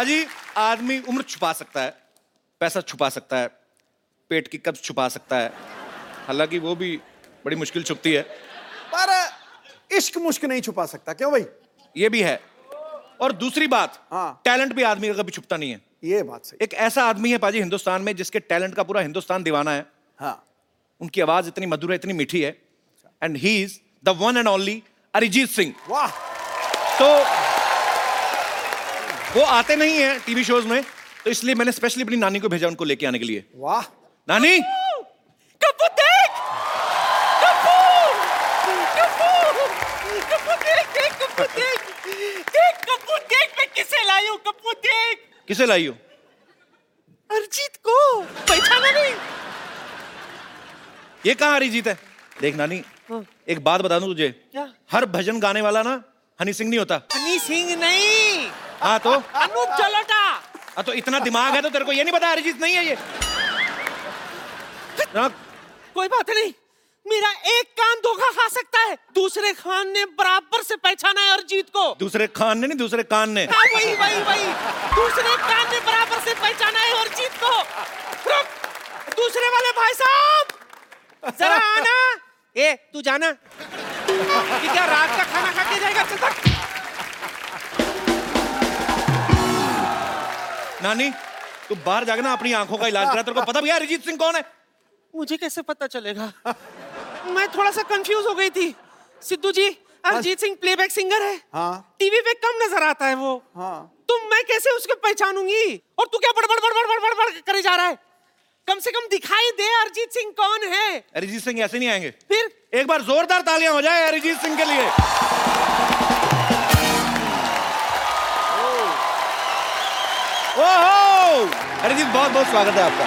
पाजी आदमी उम्र छुपा सकता है पैसा छुपा सकता है पेट की कब्ज छुपा सकता है। हालाँकि वो भी बड़ी मुश्किल छुपती है। पर इश्क मुश्क नहीं छुपा सकता क्यों भाई? ये भी है। और दूसरी बात हाँ। टैलेंट भी आदमी का कभी छुपता नहीं है। ये बात सही। एक ऐसा आदमी है पाजी हिंदुस्तान में जिसके टैलेंट का पूरा हिंदुस्तान दीवाना है। हाँ। उनकी आवाज़ इतनी मधुर है इतनी मीठी है। And he is the one and only Arijit Singh वाह। तो वो आते नहीं है टीवी शोज़ में तो इसलिए मैंने स्पेशली अपनी नानी को भेजा उनको लेके आने के लिए। वाह। नानी! कप्पू देख! कप्पू कप्पू कप्पू देख देख कप्पू देख! देख कप्पू देख मैं किसे लाई हूँ? कप्पू देख! किसे लाई हो? अरिजीत को। पहचाना नहीं। ये कहाँ अरिजीत है? देख नानी एक बात बता दूँ तुझे। क्या? हर भजन गाने वाला ना हनी सिंह नहीं होता। हनी सिंह नहीं। हाँ तो? अनूप जलोटा हाँ तो इतना दिमाग है तो तेरे को ये नहीं पता अरिजीत नहीं है ये। कोई बात नहीं मेरा एक कान धोखा खा सकता है। दूसरे खान ने बराबर से पहचाना है अरिजीत को। दूसरे खान ने नहीं दूसरे कान ने। हाँ वही वही वही। दूसरे कान ने बराबर से पहचाना है अरिजीत को। रुक दूसरे वाले भाई साहब जरा आना। ए तू जाना। ये क्या रात का खाना खा के जाएगा? चल नानी तू बाहर जाके ना अपनी आँखों का इलाज करा तेरे को पता भैया अरिजीत सिंह कौन है? मुझे कैसे पता चलेगा? मैं थोड़ा सा कंफ्यूज हो गई थी। सिद्धू जी अरिजीत सिंह प्लेबैक सिंगर है। हाँ। टीवी पे कम नज़र आता है वो। हाँ। तो मैं कैसे उसको पहचानूँगी? और तू क्या बड़बड़ बड़बड़ बड़बड़ बड़ करे जा रहा है? कम से कम दिखाई दे अरिजीत सिंह कौन है। अरिजीत सिंह ऐसे नहीं आएँगे। फिर? एक बार जोरदार तालियाँ हो जाए अरिजीत सिंह के लिए। ओहो! अरिजीत बहुत बहुत स्वागत है आपका।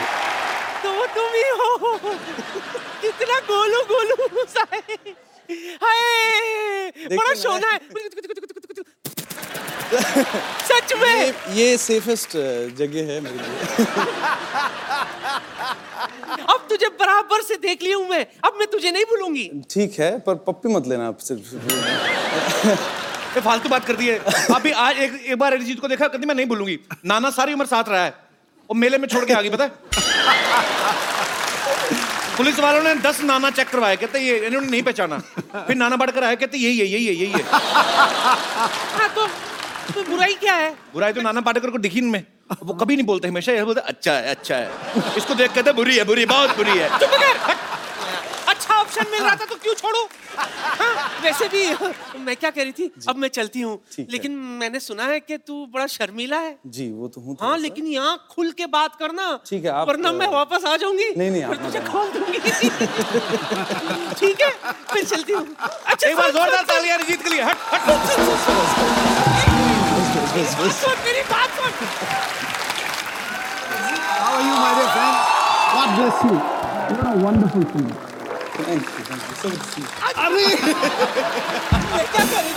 तो तुम ही हो। कितना गोलू गोलू सा है हाय बड़ा सोना है। सच में। ये ये सेफेस्ट जगह है मेरे लिए। अब तुझे बराबर से देख ली हूँ मैं। अब मैं तुझे नहीं भूलूँगी। ठीक है पर पप्पी मत लेना आप सिर्फ़ ये फालतू बात कर दी है। अभी आज एक एक बार अरिजीत को देखा कभी मैं नहीं भूलूँगी। नाना सारी उम्र साथ रहा है। और मेले में छोड़ के आ गई पता है? पुलिस वालों ने दस नाना चेक करवाए कहते ये इन्होंने नहीं पहचाना। फिर नाना बढ़कर आया कहते यही है यही है यही है। हाँ तो, तो बुराई क्या है? बुराई तो नाना पाटेकर को दिखी इनमें। वो कभी नहीं बोलते हमेशा ये बोलते अच्छा है अच्छा है। इसको देख कहते बुरी है बुरी बहुत बुरी है। अच्छा ऑप्शन मिल रहा था तो क्यों छोड़ू? हाँ, वैसे भी मैं क्या कह रही थी अब मैं चलती हूँ लेकिन मैंने सुना है कि तू बड़ा शर्मीला है। जी वो तो हूँ हाँ लेकिन यहाँ खुल के बात करना ठीक है, आप- वरना मैं वापस आ जाऊँगी नहीं, नहीं, आप तुझे खोल दूँगी। ठीक है फिर चलती हूँ। अच्छा एक बार जोरदार तालियाँ अरिजीत के लिए हट हट। मेरी बात सुन। How are you, my dear friend? God bless you. You're a wonderful singer. See क्या कर रही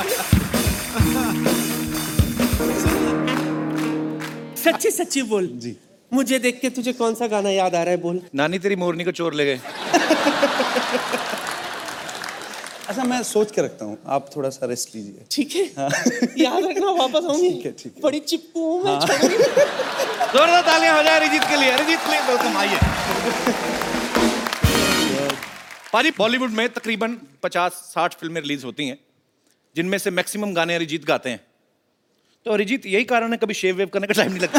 सच्ची सच्ची बोल। जी। मुझे देख के तुझे कौन सा गाना याद आ रहा है बोल। नानी तेरी मोरनी को चोर ले गए। अच्छा मैं सोच के रखता हूँ। आप थोड़ा सा रेस्ट लीजिए। ठीक है। याद रखना वापस आऊँगी। ठीक है, ठीक है। बड़ी चिप्पू हूँ मैं जोरदार तालियाँ हो जाए अरिजीत के लिए। अरिजीत के लिए आइए। पाजी बॉलीवुड में तकरीबन 50-60 फ़िल्में रिलीज़ होती हैं जिनमें से मैक्सिमम गाने अरिजीत गाते हैं। तो अरिजीत यही कारण है कभी शेव वेव करने का टाइम नहीं लगता।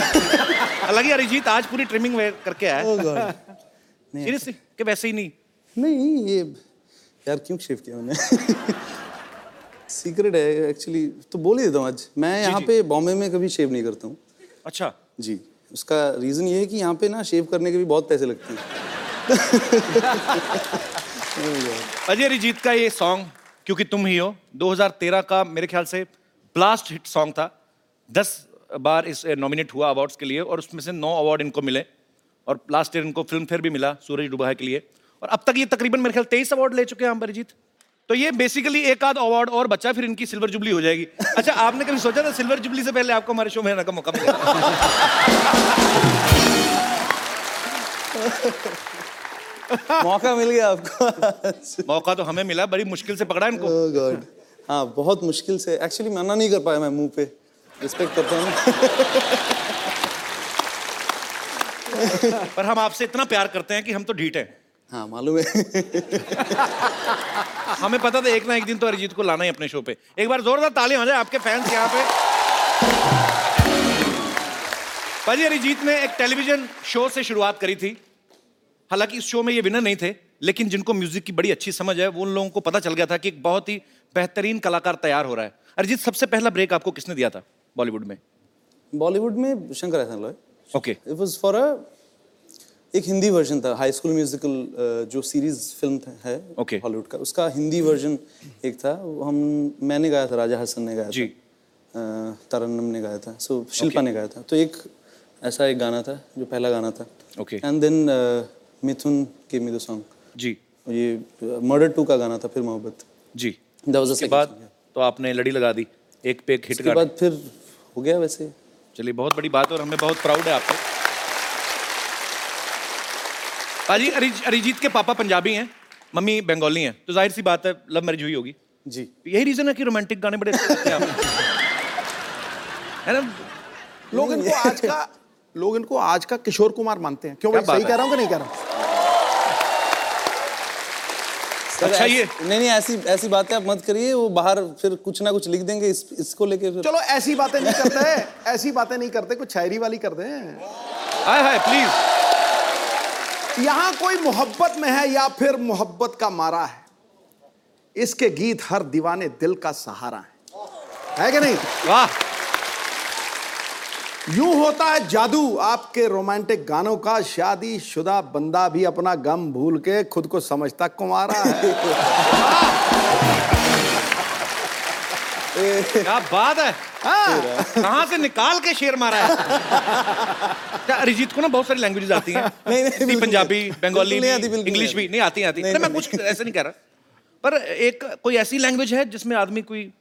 हालाँकि अरिजीत आज पूरी ट्रिमिंग वे करके आया Oh नहीं सीरियसली कि वैसे ही नहीं? नहीं ये यार क्यों शेव किया मैंने? सीक्रेट है एक्चुअली तो बोल ही देता हूँ आज। मैं यहाँ पे बॉम्बे में कभी शेव नहीं करता हूँ। अच्छा। जी उसका रीज़न ये है कि यहाँ पे ना शेव करने के भी बहुत पैसे लगते हैं। अजय अरिजीत का ये सॉन्ग क्योंकि तुम ही हो 2013 का मेरे ख्याल से ब्लास्ट हिट सॉन्ग था। दस बार इस नॉमिनेट हुआ अवार्ड्स के लिए और उसमें से नौ अवार्ड इनको मिले और लास्ट ईयर इनको फ़िल्म फेयर भी मिला सूरज डुबा के लिए। और अब तक ये तकरीबन मेरे ख्याल तेईस अवार्ड ले चुके हैं हम अरिजीत। तो ये बेसिकली एक आध अवार्ड और बचा, फिर इनकी सिल्वर जुबली हो जाएगी। अच्छा आपने कभी सोचा था सिल्वर जुबली से पहले आपको हमारे शो में का मौका मिलेगा मौका मिल गया आपको। मौका तो हमें मिला बड़ी मुश्किल से पकड़ा इनको। ओह गॉड हाँ बहुत मुश्किल से। एक्चुअली मना नहीं कर पाया मैं मुँह पे। रिस्पेक्ट करता हूँ। पर हम आपसे इतना प्यार करते हैं कि हम तो ढीठ हैं। हाँ मालूम है। हमें पता था एक ना एक दिन तो अरिजीत को लाना ही अपने शो पे। एक बार जोरदार तालियाँ हो जाए आपके फैंस यहाँ पे। भाजी अरिजीत ने एक टेलीविज़न शो से शुरुआत करी थी। हालाँकि इस शो में ये विनर नहीं थे लेकिन जिनको म्यूज़िक की बड़ी अच्छी समझ है वो उन लोगों को पता चल गया था कि एक बहुत ही बेहतरीन कलाकार तैयार हो रहा है। अरिजीत सबसे पहला ब्रेक आपको किसने दिया था बॉलीवुड में? बॉलीवुड में Shankar Ehsaan Loy okay. It was for a एक हिंदी वर्जन था हाई स्कूल म्यूजिकल जो सीरीज़ फ़िल्म है Okay. हॉलीवुड का उसका हिंदी वर्जन एक था वो हम मैंने गाया था राजा हसन ने गाया जी। तरन्नम ने गाया था सो शिल्पा ने गाया था। तो एक ऐसा एक गाना था जो पहला गाना था। Okay. एंड देन मिथुन के मी द सॉन्ग जी। ये मर्डर टू का गाना था फिर मोहब्बत। जी। उसके बाद तो आपने लड़ी लगा दी एक पे एक हिट गाड़ी। बाद फिर हो गया वैसे। चलिए बहुत बड़ी बात और हमें बहुत प्राउड है आप पे अरिज- अरिजीत के पापा पंजाबी हैं मम्मी बंगाली हैं तो ज़ाहिर सी बात है लव मैरिज हुई होगी। जी। यही रीजन है कि रोमांटिक गाने बड़े अच्छे लगते हैं है ना? लोग इनको आज का लोग इनको आज का किशोर कुमार मानते हैं। क्यों भाई सही कह रहा हूँ कि नहीं कह रहा हूँ? अच्छा ये। नहीं नहीं ऐसी ऐसी बातें आप मत करिए वो बाहर फिर कुछ ना कुछ लिख देंगे इस, इसको लेके फिर चलो ऐसी बातें नहीं करते ऐसी बातें नहीं करते कुछ शायरी वाली करते हैं हाय हाय प्लीज़ यहाँ कोई मोहब्बत में है या फिर मोहब्बत का मारा है? इसके गीत हर दीवाने दिल का सहारा है। है कि नहीं? वाह। यूँ होता है जादू। आपके रोमांटिक गानों का शादी शुदा बंदा भी अपना गम भूल के खुद को समझता कुमारा है। क्या बात है? हाँ, कहाँ से निकाल के शेर मारा है? क्या अरिजीत को ना बहुत सारी लैंग्वेजेस आती हैं? नहीं, नहीं, पंजाबी बंगाली इंग्लिश भी। नहीं आती आती। मैं कुछ ऐसे नहीं कह रहा। पर एक कोई ऐसी लैंग्वेज है जिसमें आदमी कोई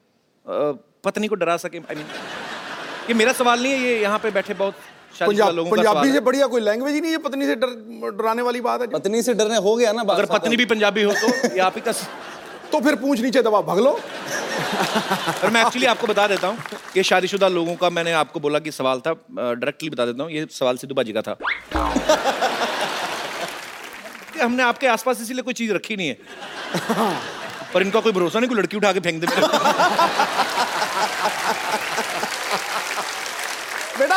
पत्नी को डरा सके? आई मीन ये मेरा सवाल नहीं है ये यहाँ पे बैठे बहुत पंजाब लोगों का सवाल पंजाबी से बढ़िया कोई लैंग्वेज ही नहीं है पत्नी से डर डराने वाली बात है पत्नी से डरने हो गया ना अगर पत्नी भी पंजाबी हो तो ये आप ही का तो फिर पूछ नीचे दबा भग लो। और मैं एक्चुअली आपको बता देता हूँ कि शादीशुदा लोगों का मैंने आपको बोला कि सवाल था डायरेक्टली बता देता हूँ ये सवाल सिद्धू बाजी का था। कि हमने आपके आसपास इसीलिए कोई चीज़ रखी नहीं है। पर इनका कोई भरोसा नहीं कोई लड़की उठा के फेंक दे।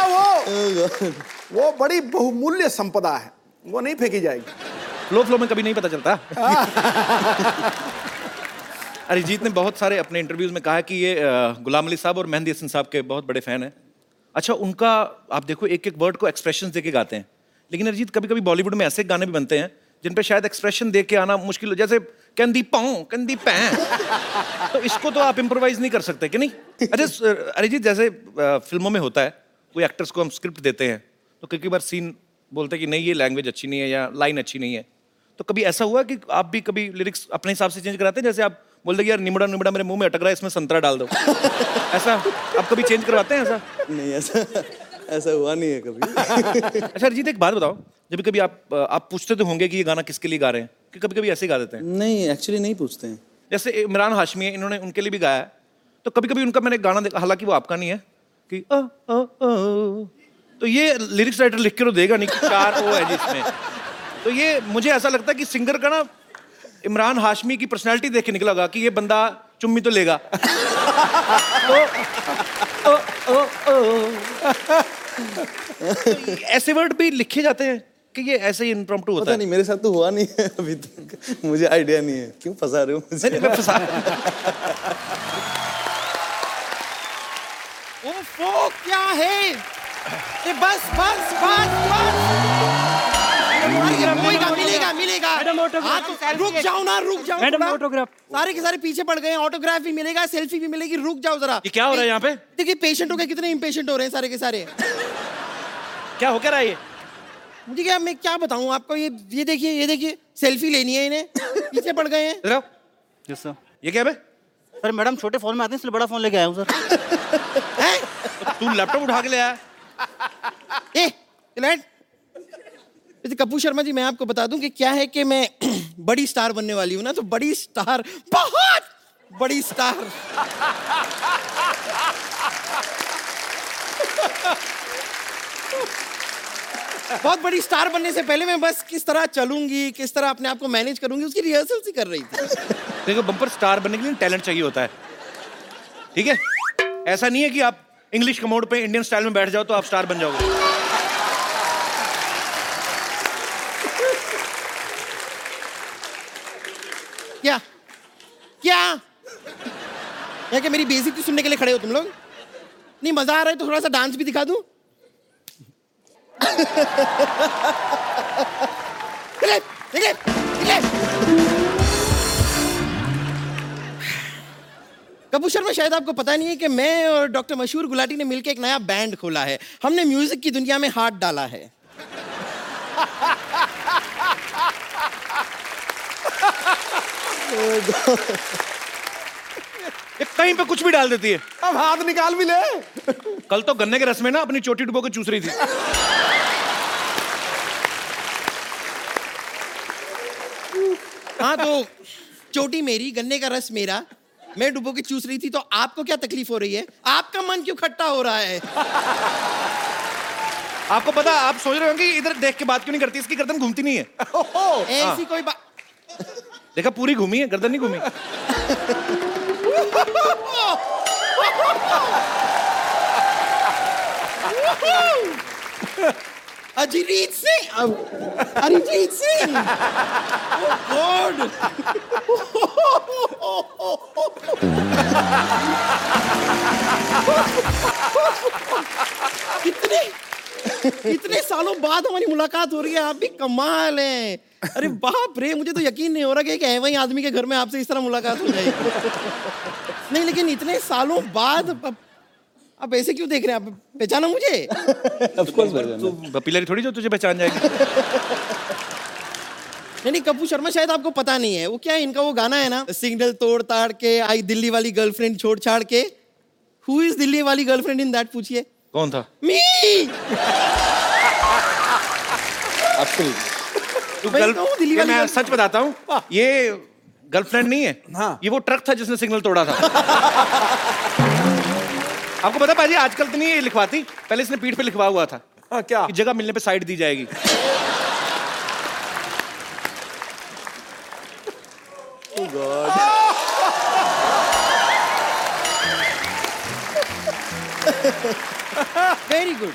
बेटा वो। वो बड़ी बहुमूल्य संपदा है। वो नहीं फेंकी जाएगी। फ्लो फ्लो में कभी नहीं पता चलता। अरिजीत ने बहुत सारे अपने इंटरव्यूज़ में कहा कि ये गुलाम अली साहब और मेहंदी हसन साहब के बहुत बड़े फ़ैन हैं। अच्छा उनका आप देखो एक एक वर्ड को एक्सप्रेशन दे के गाते हैं। लेकिन अरिजीत कभी कभी बॉलीवुड में ऐसे गाने भी बनते हैं जिन पे शायद एक्सप्रेशन दे के आना मुश्किल हो जैसे कंदी पाऊँ कंदी पैं। तो इसको तो आप इम्प्रोवाइज नहीं कर सकते कि नहीं? अरे अरिजीत जैसे फ़िल्मों में होता है कोई एक्टर्स को हम स्क्रिप्ट देते हैं तो कई कई बार सीन बोलते हैं कि नहीं ये लैंग्वेज अच्छी नहीं है या लाइन अच्छी नहीं है। तो कभी ऐसा हुआ कि आप भी कभी लिरिक्स अपने हिसाब से चेंज कराते हैं? जैसे आप बोल दे यार निमड़ा निमड़ा मेरे मुँह में अटक रहा है इसमें संतरा डाल दो। ऐसा? आप कभी चेंज करवाते हैं ऐसा? नहीं ऐसा ऐसा हुआ नहीं है कभी। अच्छा अरिजीत एक बात बताओ। जब कभी आप आप पूछते तो होंगे कि ये गाना किसके लिए गा रहे हैं? कि कभी कभी ऐसे ही गा देते हैं। नहीं एक्चुअली नहीं पूछते हैं। जैसे इमरान हाशमी है इन्होंने उनके लिए भी गाया है। तो कभी कभी उनका मैंने गाना देखा हालाँकि वो आपका नहीं है कि अ, अ, अ, तो ये लिरिक्स राइटर लिख के तो देगा नहीं कि चार ओ है जिसमें। तो ये मुझे ऐसा लगता है कि सिंगर का ना इमरान हाशमी की पर्सनैलिटी देख के निकला होगा कि ये बंदा चुम्मी तो लेगा। तो, अ, अ, अ, तो ऐसे वर्ड भी लिखे जाते हैं कि ये ऐसे ही इम्प्रॉम्प्टू होता पता है। नहीं मेरे साथ तो हुआ नहीं है अभी तक। मुझे आइडिया नहीं है। क्यों फंसा रहे हो नहीं, नहीं, मैं फंसा ओफो क्या है? ये बस बस बस बस। मिलेगा मिलेगा मिलेगा। हाँ, तो रुक जाओ ना रुक जाओ। Madam, autograph। सारे के सारे पीछे पड़ गए ऑटोग्राफ भी मिलेगा सेल्फी भी मिलेगी। रुक जाओ जरा। ये क्या हो रहा है यहाँ पे? देखिए पेशेंट हो गए कितने इम्पेशेंट हो रहे हैं सारे के सारे। क्या हो क्या रहा है ये? मुझे क्या मैं क्या बताऊँ आपको? ये ये देखिए ये देखिए सेल्फी लेनी है इन्हें। पीछे पड़ गए हैं। ये क्या है? सर मैडम छोटे फ़ोन में आते हैं इसलिए बड़ा फ़ोन लेके आया हूँ सर। हैं? तू लैपटॉप उठा के ले आया। ए क्लाइंट वैसे कपूर शर्मा जी मैं आपको बता दूँ कि क्या है कि मैं बड़ी स्टार बनने वाली हूँ ना तो बड़ी स्टार बहुत बड़ी स्टार। बहुत बड़ी स्टार बनने से पहले मैं बस किस तरह चलूँगी किस तरह अपने आप को मैनेज करूँगी उसकी रिहर्सल सी कर रही थी। देखो बम्पर स्टार बनने के लिए टैलेंट चाहिए होता है। ठीक है? ऐसा नहीं है कि आप इंग्लिश कमोड पे इंडियन स्टाइल में बैठ जाओ तो आप स्टार बन जाओगे। क्या? क्या? या क्या मेरी बेइज्जती सुनने के लिए खड़े हो तुम लोग? नहीं मज़ा आ रहा है तो थोड़ा सा डांस भी दिखा दूँ? निकले, निकले, निकले। कपूर शर्मा शायद आपको पता नहीं है कि मैं और डॉक्टर मशहूर गुलाटी ने मिलकर एक नया बैंड खोला है। हमने म्यूज़िक की दुनिया में हाथ डाला है। ये कहीं पे कुछ भी डाल देती है। अब हाथ निकाल भी ले। कल तो गन्ने के रस में ना अपनी चोटी डुबो के चूस रही थी। हाँ तो चोटी मेरी गन्ने का रस मेरा। मैं डुबो के चूस रही थी तो आपको क्या तकलीफ़ हो रही है? आपका मन क्यों खट्टा हो रहा है? आपको पता आप सोच रहे होंगे इधर देख के बात क्यों नहीं करती इसकी गर्दन घूमती नहीं है। ऐसी कोई बात देखा पूरी घूमी है गर्दन नहीं घूमी। अजीत सिंह अरिजीत सिंह गॉड कितने इतने सालों बाद हमारी मुलाकात हो रही है। आप भी कमाल हैं। अरे बाप रे, मुझे तो यकीन नहीं हो रहा कि एक वही आदमी के घर में आपसे इस तरह मुलाकात हो जाएगी। नहीं, लेकिन इतने सालों बाद आप ऐसे क्यों देख रहे हैं? आप पहचाना मुझे? ऑफ़ कोर्स तो पिलरी थोड़ी जो तुझे पहचान जाएगी। नहीं नहीं कपूर शर्मा शायद आपको पता नहीं है। वो क्या है? इनका वो गाना है ना? सिग्नल तोड़ ताड़ के आई दिल्ली वाली गर्लफ्रेंड छोड़ छाड़ के। हु इज़ दिल्ली वाली गर्लफ्रेंड इन दैट? पूछिए। कौन था? मी तू मैं गर्ल कहूँ दिल्ली वाली मैं सच बताता हूँ ये गर्लफ्रेंड नहीं है। हाँ। ये वो ट्रक था जिसने सिग्नल तोड़ा था। आपको पता पाजी आजकल तो नहीं ये लिखवाती। पहले इसने पीठ पे लिखवा हुआ था हाँ, क्या? कि जगह मिलने पे साइड दी जाएगी। वेरी गुड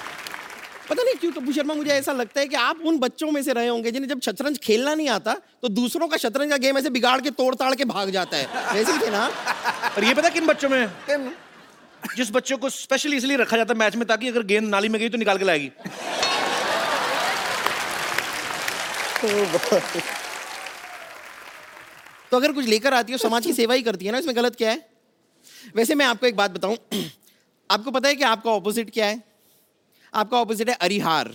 पता नहीं क्यों कपूर शर्मा मुझे ऐसा लगता है कि आप उन बच्चों में से रहे होंगे जिन्हें जब शतरंज खेलना नहीं आता तो दूसरों का शतरंज का गेम ऐसे बिगाड़ के तोड़ ताड़ के भाग जाता है। वैसे ही थे ना? और ये पता किन बच्चों में? जिस बच्चों को स्पेशली इसलिए रखा जाता है मैच में ताकि अगर गेंद नाली में गई तो निकाल के लाएगी। तो अगर कुछ लेकर आती है समाज की सेवा ही करती है ना, इसमें गलत क्या है? वैसे मैं आपको एक बात बताऊँ। आपको पता है कि आपका ऑपोजिट क्या है? आपका ऑपोजिट है Arihar.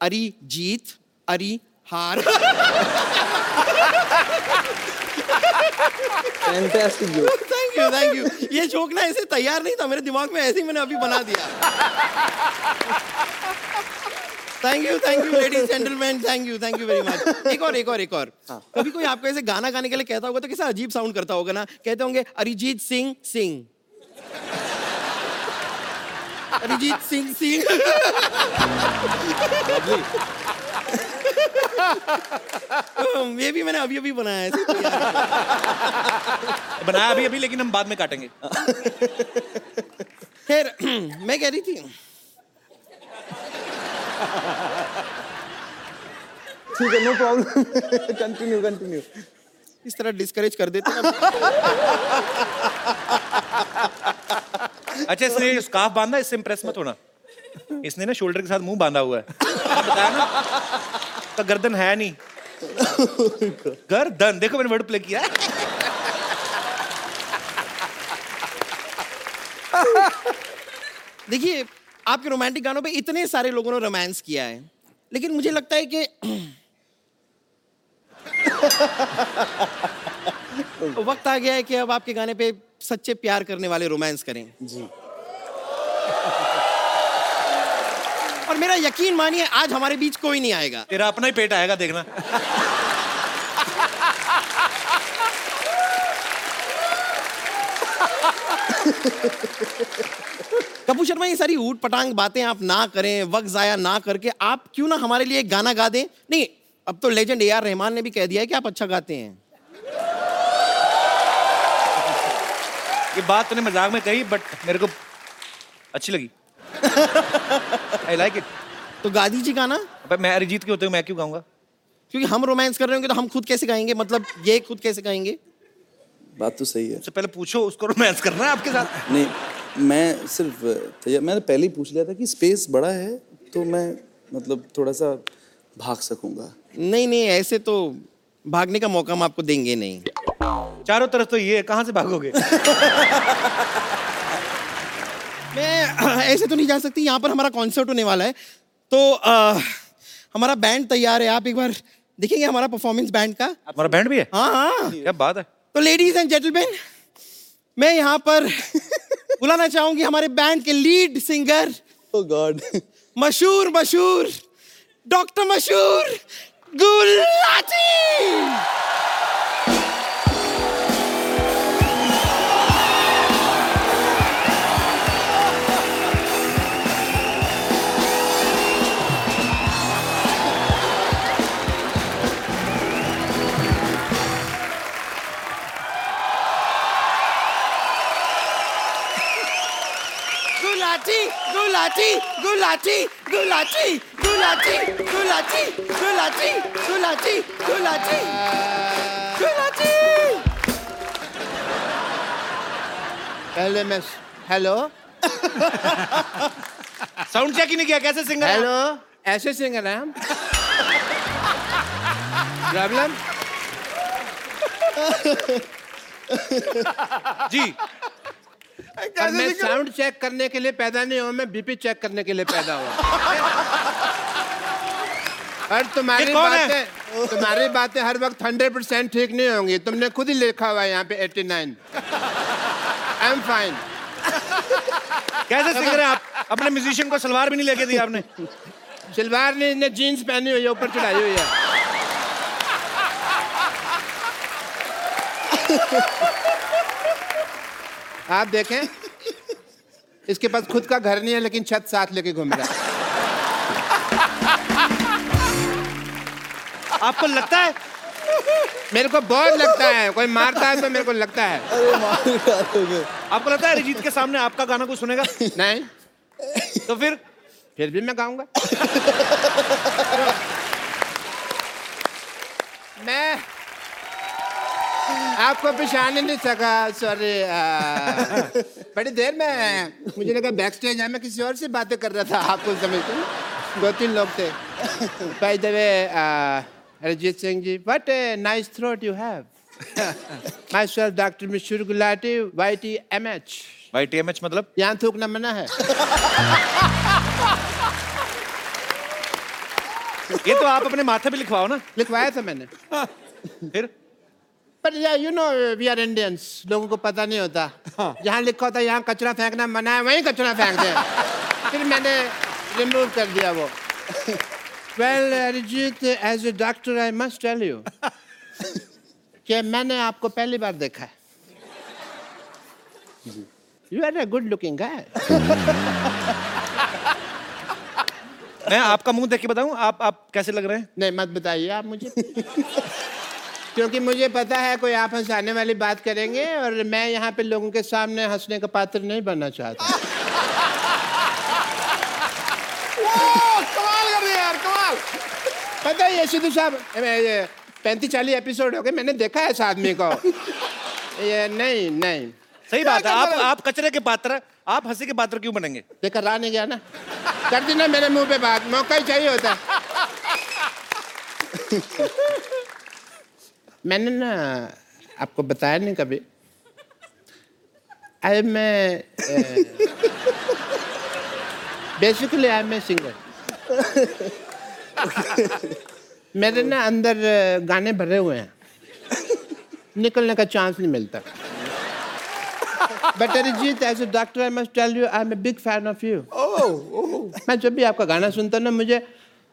Arijit, Arihar. Fantastic joke thank you thank you ये जोक ना ऐसे तैयार नहीं था मेरे दिमाग में ऐसे ही मैंने अभी बना दिया। Thank you thank you ladies gentleman thank you thank you very much एक और एक और एक और। कभी कोई आपको ऐसे गाना गाने के लिए कहता होगा तो कैसा अजीब साउंड करता होगा ना? कहते होंगे अरिजीत सिंह सिंह। अरिजीत सिंह सिंह। ये भी मैंने अभी अभी बनाया है। बनाया अभी अभी लेकिन हम बाद में काटेंगे। खैर मैं कह रही थी। ठीक है नो प्रॉब्लम कंटिन्यू कंटिन्यू इस तरह डिस्करेज कर देते हैं अच्छा इसने स्कार्फ बांधा इससे इम्प्रेस मत होना। इसने ना शोल्डर के साथ मुँह बांधा हुआ है। बताया ना? तो गर्दन है नहीं। गर्दन देखो मैंने वर्ड प्ले किया। देखिए आपके रोमांटिक गानों पे इतने सारे लोगों ने रोमांस किया है लेकिन मुझे लगता है कि वक्त आ गया है कि अब आपके गाने पे सच्चे प्यार करने वाले रोमांस करें। जी। और मेरा यकीन मानिए आज हमारे बीच कोई नहीं आएगा। तेरा अपना ही पेट आएगा देखना। कपूर शर्मा ये सारी ऊट पटांग बातें आप ना करें वक्त जाया ना करके आप क्यों ना हमारे लिए एक गाना गा दें? नहीं अब तो लेजेंड ए आर रहमान ने भी कह दिया है कि आप अच्छा गाते हैं। ये बात तूने मज़ाक में कही बट मेरे को अच्छी लगी। आई लाइक इट तो गा दीजिए गाना मैं अरिजीत के होते हुए मैं क्यों गाऊँगा? क्योंकि हम रोमांस कर रहे होंगे तो हम खुद कैसे गाएँगे? मतलब ये खुद कैसे गाएँगे? बात तो सही है। उससे पहले पूछो उसको रोमांस करना है आपके साथ। नहीं मैं सिर्फ़ तैयार मैंने पहले ही पूछ लिया था कि स्पेस बड़ा है तो मैं मतलब थोड़ा सा भाग सकूँगा। नहीं नहीं ऐसे तो भागने का मौका हम आपको देंगे नहीं। चारों तरफ़ तो ये है, कहाँ से भागोगे? मैं ऐसे तो नहीं जा सकती यहाँ पर हमारा कॉन्सर्ट होने वाला है। तो अ, हमारा बैंड तैयार है आप एक बार देखेंगे हमारा परफॉर्मेंस बैंड का। हमारा बैंड भी है? हाँ हाँ। क्या बात है। तो लेडीज़ एंड जेंटलमैन मैं यहाँ पर बुलाना चाहूँगी हमारे बैंड के लीड सिंगर ओ गॉड मशहूर मशहूर डॉक्टर मशहूर गुलाटी। गुलाटी गुलाटी गुलाटी गुलाटी गुलाटी गुलाटी गुलाटी गुलाटी गुलाटी गुलाटी। पहले मैं हेलो? साउंड चेक ही नहीं किया कैसे सिंगर? हेलो? ऐसे सिंगर हैं हम? प्रॉब्लम? जी और मैं साउंड चेक करने के लिए पैदा नहीं हुआ मैं बीपी चेक करने के लिए पैदा हुआ। और तुम्हारी? बातें तुम्हारी बातें हर वक्त हंड्रेड परसेंट ठीक नहीं होंगी। तुमने खुद ही लिखा हुआ है यहाँ पे eighty nine. I am fine कैसे सिंगर है आप? अपने म्यूजिशियन को सलवार भी नहीं लेके दी आपने? सलवार ने, ने जीन्स पहनी हुई है ऊपर चढ़ाई हुई है। आप देखें इसके पास खुद का घर नहीं है लेकिन छत साथ लेके घूम रहा है। आपको लगता है? मेरे को बहुत लगता है। कोई मारता है तो मेरे को लगता है। आपको लगता है अरिजीत के सामने आपका गाना कोई सुनेगा? नहीं। तो फिर? फिर भी मैं गाऊँगा। मैं आपको पहचान नहीं सका सॉरी बड़ी देर में मुझे लगा बैक स्टेज है मैं किसी और से बातें कर रहा था आपको समझते दो तीन लोग थे। By the way Arijit Singh ji a nice throat you have myself doctor Mishur Gulati Y T M H भाई टीएमएच मतलब? यहाँ थूकना मना है। ये तो आप अपने माथे पे लिखवाओ ना। लिखवाया था मैंने। फिर? पर you know we are Indians लोगों को पता नहीं होता जहाँ लिखा होता है यहाँ कचरा फेंकना मना है वहीं कचरा फेंक दे फिर मैंने रिमूव कर दिया वो well Arijit as a doctor I must tell you कि मैंने आपको पहली बार देखा है। You are a good looking guy मैं आपका मुँह देख के बताऊँ आप आप कैसे लग रहे हैं? नहीं मत बताइए आप मुझे। क्योंकि मुझे पता है कोई आप हंसाने वाली बात करेंगे और मैं यहाँ पे लोगों के सामने हंसने का पात्र नहीं बनना चाहता। कमाल कर दिया यार कमाल। पता है ये सिद्धू साहब ये पैंतीस चालीस एपिसोड हो गए मैंने देखा है इस आदमी को। ये नहीं नहीं। सही बात है आप आप कचरे के पात्र आप हँसी के पात्र क्यों बनेंगे? देखा रहा नहीं गया ना। कर दी ना मेरे मुँह पे बात मौका ही चाहिए होता। मैंने ना आपको बताया नहीं कभी। I am basically I am a singer मेरे ना अंदर गाने भरे हुए हैं। निकलने का चांस नहीं मिलता। But Arijit as a doctor I must tell you I am a big fan of you मैं जब भी आपका गाना सुनता हूँ ना मुझे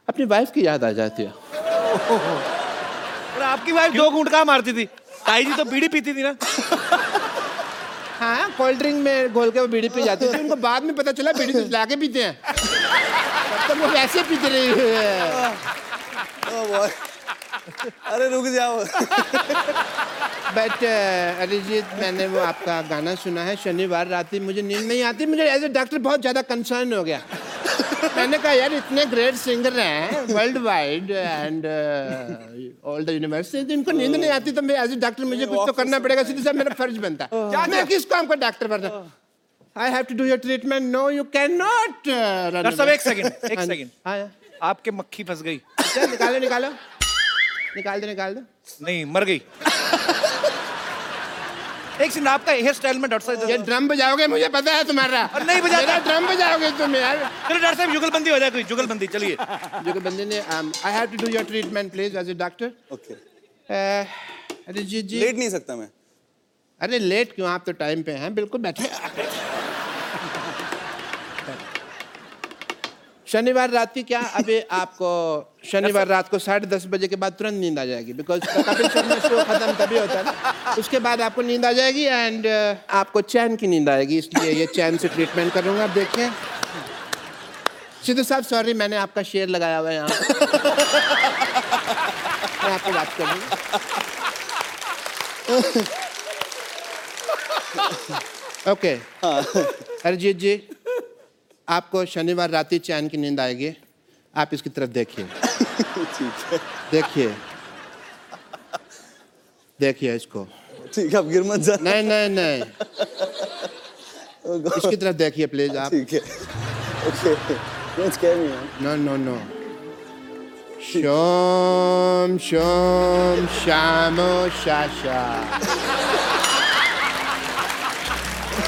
अपनी वाइफ की याद आ जाती है। और आपकी वाइफ दो घूंट कहाँ मारती थी? ताई जी तो बीड़ी पीती थी ना। हाँ कोल्ड ड्रिंक में घोल के वो बीड़ी पी जाती थी। उनको बाद में पता चला बीड़ी तो ला के पीते हैं। तब तक वो वैसे पीते रही। है अरे रुक जाओ। बट अरिजीत मैंने वो आपका गाना सुना है शनिवार रात ही मुझे नींद नहीं आती मुझे एज ए डॉक्टर बहुत ज़्यादा कंसर्न हो गया। मैंने कहा यार इतने ग्रेट सिंगर हैं world wide and all the university इनको नींद नहीं आती तो मैं एज ए डॉक्टर मुझे कुछ तो करना पड़ेगा सीधे साहब मेरा फ़र्ज़ बनता है। मैं किस काम का डॉक्टर बनना I have to do your treatment no you can not doctor साहब एक सेकंड एक सेकंड हाँ आपके मक्खी फंस गई। निकालो निकालो। निकाल दो निकाल दो। नहीं मर गई। एक सेकंड आपका हेयर स्टाइल में डॉक्टर साहब ये ड्रम बजाओगे मुझे पता है तुम्हारा। और नहीं बजाता। ड्रम बजाओगे तुम यार। चलो डॉक्टर साहब जुगलबंदी हो जाए कोई जुगलबंदी चलिए। जुगलबंदी ने I have to do your treatment please as a doctor okay अरे जी जी। लेट नहीं सकता मैं। अरे लेट क्यों? आप तो टाइम पे हैं बिल्कुल बैठे। शनिवार रात की क्या? अभी आपको शनिवार रात को साढ़े दस बजे के बाद तुरंत नींद आ जाएगी बिकॉज़ कपिल शर्मा शो खत्म तभी होता है ना। उसके बाद आपको नींद आ जाएगी एंड आपको चैन की नींद आएगी इसलिए ये चैन से ट्रीटमेंट करूँगा। आप देखिए। सिद्धू साहब सॉरी मैंने आपका शेर लगाया हुआ है यहाँ मैं आपको बात कर करूँगा ओके अरिजीत जी आपको शनिवार रात ही चैन की नींद आएगी। आप इसकी तरफ़ देखिए। देखिए। देखिए इसको। ठीक है अब गिर मत जा नहीं नहीं नहीं। इसकी तरफ़ देखिए प्लीज़ आप। ठीक है। ओके। नो नो नो शोम शोम शामो शाशा।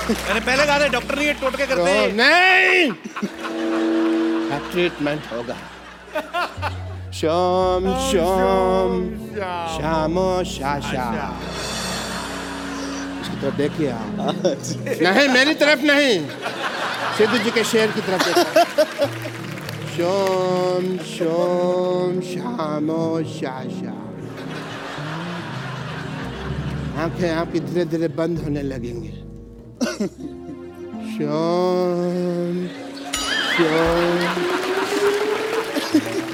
मैंने पहले कहा था डॉक्टर नहीं ये टोटके करते हैं। नहीं। ट्रीटमेंट होगा। शोम शोम शामो शाशा इसकी तरफ़ देखिए आप। नहीं मेरी तरफ़ नहीं। सिद्धू जी के शेर की तरफ़ देखिए। शोम शोम शामो शाशा आँखें आपकी धीरे धीरे बंद होने लगेंगी। शोम शोम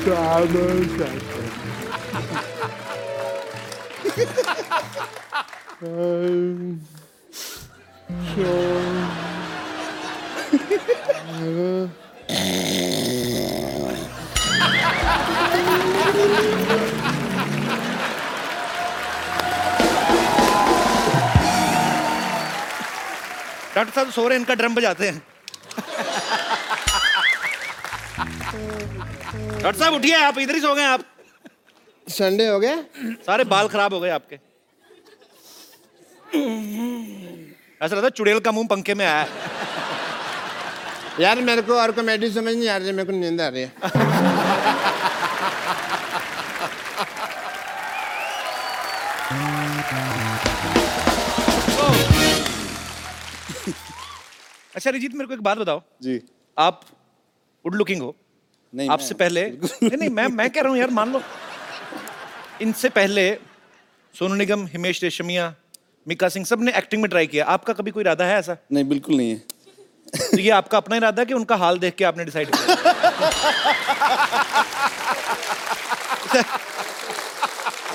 शामो शाशा शोम शोम डॉक्टर साहब सो रहे हैं, इनका ड्रम बजाते हैं। डॉक्टर साहब उठिए आप इधर ही सो गए आप। संडे हो गया? सारे बाल खराब हो गए आपके। ऐसा लगता है चुड़ैल का मुँह पंखे में आया यार मेरे को और कॉमेडी समझ नहीं आ रही मेरे को नींद आ रही है। अच्छा रिजीत मेरे को एक बात बताओ। जी। आप गुड लुकिंग हो। नहीं आपसे पहले नहीं नहीं मैं मैं कह रहा हूँ यार मान लो। इनसे पहले सोनू निगम हिमेश रेशमिया मिका सिंह सबने एक्टिंग में ट्राई किया। आपका कभी कोई इरादा है ऐसा? नहीं बिल्कुल नहीं है। तो ये आपका अपना इरादा है कि उनका हाल देख के आपने डिसाइड किया?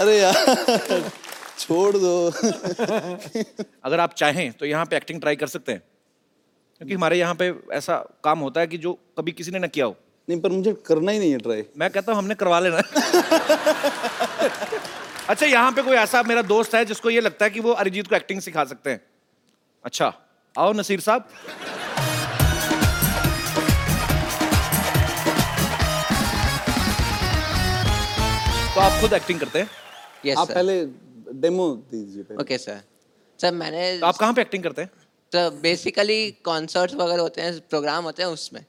अरे यार छोड़ दो। अगर आप चाहें तो यहाँ पे एक्टिंग ट्राई कर सकते हैं। क्योंकि हमारे यहाँ पे ऐसा काम होता है कि जो कभी किसी ने ना किया हो। नहीं पर मुझे करना ही नहीं है ट्राई मैं कहता हूँ हमने करवा लेना। अच्छा यहाँ पे कोई ऐसा मेरा दोस्त है जिसको ये लगता है कि वो अरिजीत को एक्टिंग सिखा सकते हैं। अच्छा आओ नसीर साहब। तो आप खुद एक्टिंग करते हैं? यस आप सर पहले डेमो दीजिए पहले। ओके सर सर मैंने तो आप कहाँ पे एक्टिंग करते हैं? सर बेसिकली कॉन्सर्ट्स वगैरह होते हैं प्रोग्राम होते हैं उसमें।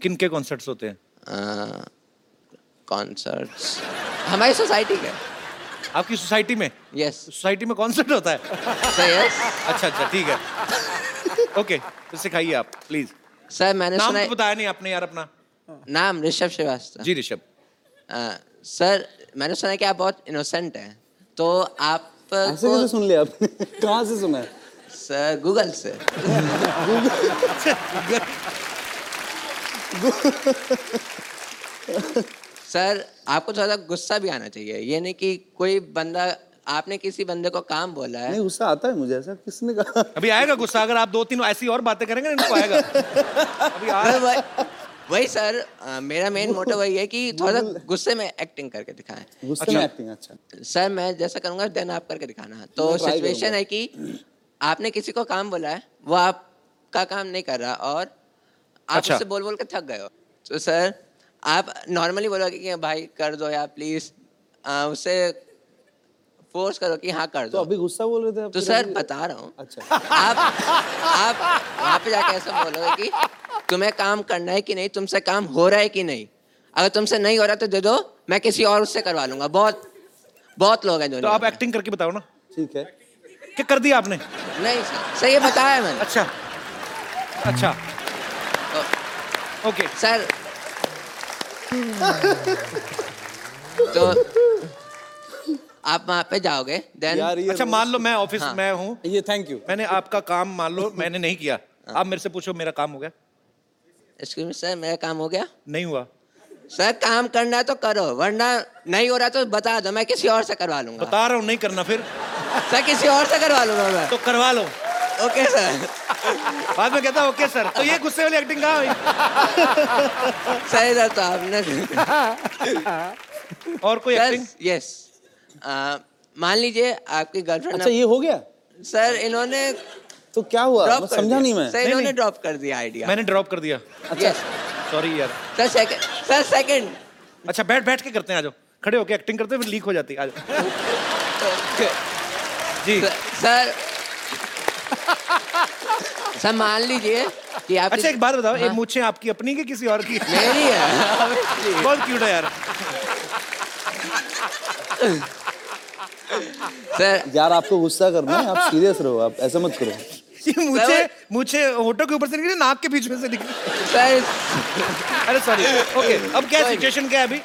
किन के कॉन्सर्ट्स होते हैं? कॉन्सर्ट्स हमारी सोसाइटी के। आपकी सोसाइटी में? यस सोसाइटी में कॉन्सर्ट होता है? सर यस अच्छा अच्छा ठीक है। ओके तो सिखाइए आप प्लीज़ सर मैंने नाम सुना तो बताया नहीं आपने यार अपना। नाम ऋषभ श्रीवास्तव। जी ऋषभ। सर मैंने सुना है कि आप बहुत इनोसेंट हैं। तो आप ऐसे कैसे सुन लिया आपने? कहाँ से सुना है? सर गूगल से। सर आपको थोड़ा गुस्सा भी आना चाहिए। ये नहीं कि कोई बंदा आपने किसी बंदे को काम बोला है। नहीं गुस्सा आता है मुझे ऐसा किसने कहा? अभी आएगा गुस्सा अगर आप दो तीन ऐसी और बातें करेंगे ना इनको आएगा। अभी आ सर, वही- वही सर अ, मेरा मेन मोटिव वही है कि थोड़ा गुस्से में एक्टिंग करके दिखाएँ। गुस्से में एक्टिंग अच्छा। सर मैं जैसा करूँगा देन आप करके दिखाना। तो सिचुएशन है कि आपने किसी को काम बोला है वो आपका काम नहीं कर रहा और आप अच्छा। उससे बोल बोल के थक गए हो। तो सर आप नॉर्मली बोलोगे कि भाई कर दो या प्लीज़ उसे फोर्स करो कि हाँ कर दो। तो अभी गुस्सा बोल रहे थे तो सर बता रहा हूँ। अच्छा। आप आप वहाँ पे जाके ऐसा बोलोगे कि तुम्हें काम करना है कि नहीं तुमसे काम हो रहा है कि नहीं? अगर तुमसे नहीं हो रहा तो दे दो मैं किसी और उससे करवा लूँगा। बहुत बहुत लोग हैं जो तो आप एक्टिंग करके बताओ ना। ठीक है। क्या कर दिया आपने? नहीं सर ये बताया मैंने। अच्छा। अच्छा। ओके। सर। तो आप वहाँ पे जाओगे देन यार ये अच्छा मान लो मैं ऑफ़िस हाँ। में हूँ। ये थैंक यू मैंने आपका काम मान लो मैंने नहीं किया। आप मेरे से पूछो मेरा काम हो गया। एक्सक्यूज मी सर मेरा काम हो गया? नहीं हुआ। सर काम करना है तो करो वरना नहीं हो रहा तो बता दो मैं किसी और से करवा लूँगा। बता रहा हूँ नहीं करना फिर। सर किसी और से करवा लूँगा मैं तो करवा लो। Okay sir. बाद में कहता ओके सर। तो ये गुस्से वाली एक्टिंग कहाँ हुई? सही था तो आपने और कोई एक्टिंग यस मान लीजिए आपकी गर्लफ्रेंड अच्छा ये हो गया? सर इन्होंने तो क्या हुआ? समझा दिया। नहीं मैं। सर इन्होंने ड्रॉप कर दिया आइडिया मैंने ड्रॉप कर दिया। यस सॉरी यार। सर सेकंड सर सेकंड अच्छा बैठ बैठ के करते हैं आ जाओ। खड़े होके एक्टिंग करते हैं फिर लीक हो जाती है। आ जाओ। जी। सर। सर मान लीजिए कि आप अच्छा एक बात बताओ ये हाँ। मूछें आपकी अपनी की किसी और की? मेरी है। बहुत क्यूट है यार। सर। यार आपको गुस्सा करना है आप सीरियस रहो आप ऐसा मत करो। ये मुझे मूछे होठों के ऊपर से निकली नाक के बीच में से निकली। सर। अरे सॉरी ओके अब क्या सिचुएशन क्या है अभी?